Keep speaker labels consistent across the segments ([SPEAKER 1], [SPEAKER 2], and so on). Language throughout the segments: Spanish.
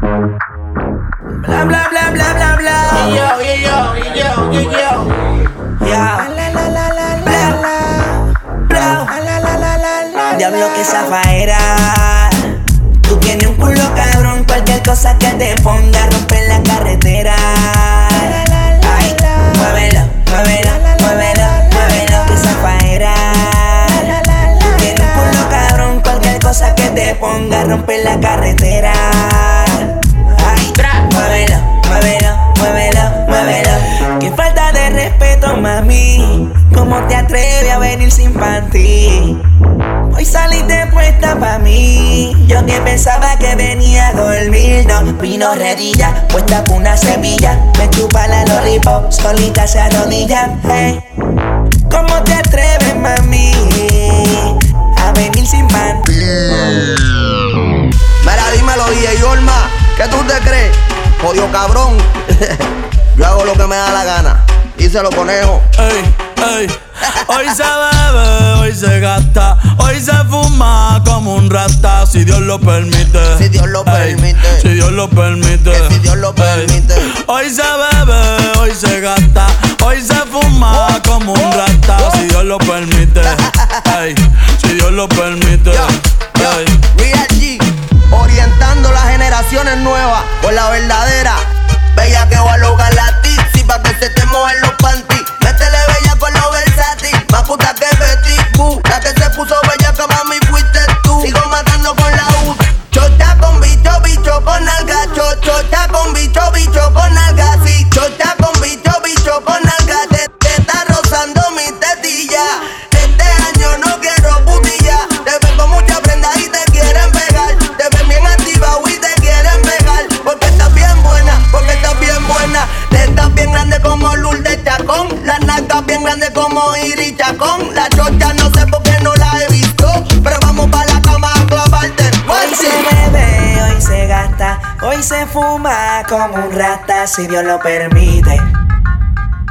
[SPEAKER 1] Bla bla bla bla bla bla.
[SPEAKER 2] Yo, yo, yo, yo, yo.
[SPEAKER 1] Ya.
[SPEAKER 3] La la la la la la.
[SPEAKER 1] Bla.
[SPEAKER 3] La la la la la.
[SPEAKER 1] Diablo que zafaera. Tú tienes un culo cabrón, cualquier cosa que te ponga romper la carretera. Ay, muévelo, muévelo, muévelo, muévelo, que zafaera. Tú tienes un culo cabrón, cualquier cosa que te ponga romper la carretera. Mami. ¿Cómo te atreves a venir sin panty? Hoy saliste puesta pa' mí. Yo que pensaba que venía a dormir. No, vino redilla, puesta con una semilla. Me chupa la lollipop, solita se arrodilla. Hey. ¿Cómo te atreves, mami? A venir sin panty.
[SPEAKER 4] Mira, dímelo, DJ Yorma, ¿qué tú te crees? Jodido cabrón. Yo hago lo que me da la gana. Díselo, conejo.
[SPEAKER 5] Ey, ey. Hoy se bebe, hoy se gasta, hoy se fuma como un rata, si Dios lo permite.
[SPEAKER 4] Si Dios lo
[SPEAKER 5] Ey,
[SPEAKER 4] permite.
[SPEAKER 5] Si Dios lo permite.
[SPEAKER 4] Que si Dios lo
[SPEAKER 5] Ey.
[SPEAKER 4] permite.
[SPEAKER 5] Hoy se bebe, hoy se gasta, hoy se fuma como un rata, si Dios lo permite. Ey, si Dios lo permite.
[SPEAKER 4] Yo, yo. Real G, orientando las generaciones nuevas por la verdadera.
[SPEAKER 1] Fuma como un rata, si Dios lo permite.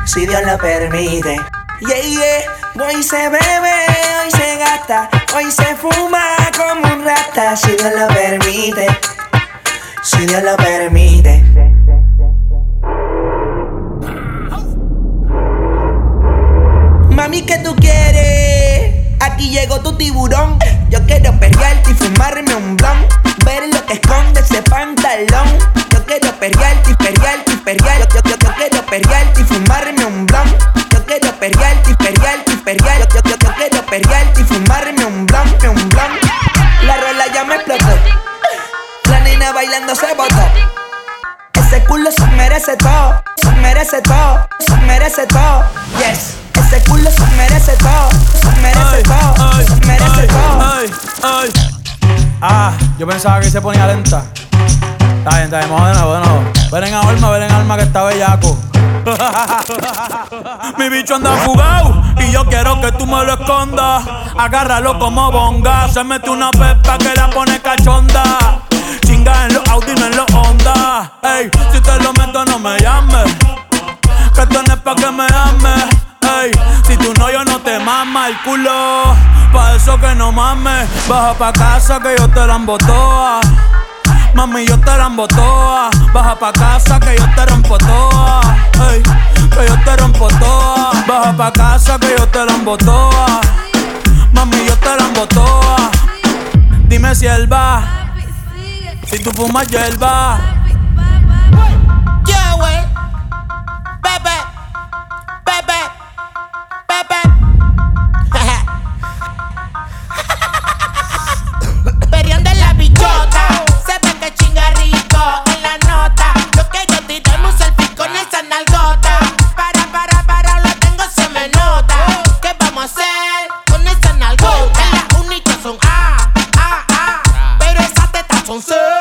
[SPEAKER 1] Si Dios lo permite. Yeah, yeah. Hoy se bebe, hoy se gasta, hoy se fuma como un rata, si Dios lo permite. Si Dios lo permite. Mami, ¿qué tú quieres? Aquí llegó tu tiburón. Yo quiero perrearte y fumarme un blon. Ver lo que esconde ese pantalón. Yo quiero perrearte y perrearte y perrear. Yo, yo, yo quiero perrearte y fumarme un. Yo quiero perrearte y perrearte y perrear. Yo, yo, yo quiero perrearte y fumarme un blon, un blon. La rola ya me explotó. La nena bailando se botó. Ese culo se merece todo, se merece todo, se merece todo. Yes. Ese culo se merece todo, se merece todo, se merece todo.
[SPEAKER 5] Ah, yo pensaba que se ponía lenta. Está bien, está bien, vamos de nuevo, de. Ven en alma, ven en alma que está bellaco. Mi bicho anda fugado y yo quiero que tú me lo escondas. Agárralo como bonga. Se mete una pepa que la pone cachonda. Chinga en los Audi, no en los Honda. Ey, si te lo meto, no me llames. Que esto no es pa' que me ames. Si tú no, yo no te mama el culo. Pa' eso que no mames. Baja pa' casa que yo te la embotoa. Mami, yo te la embotoa. Baja pa' casa que yo te rompo toa. Que yo te rompo toa. Baja pa' casa que yo te la embotoa. Mami, yo te la embotoa. Dime si él va. Si tú fumas hierba. français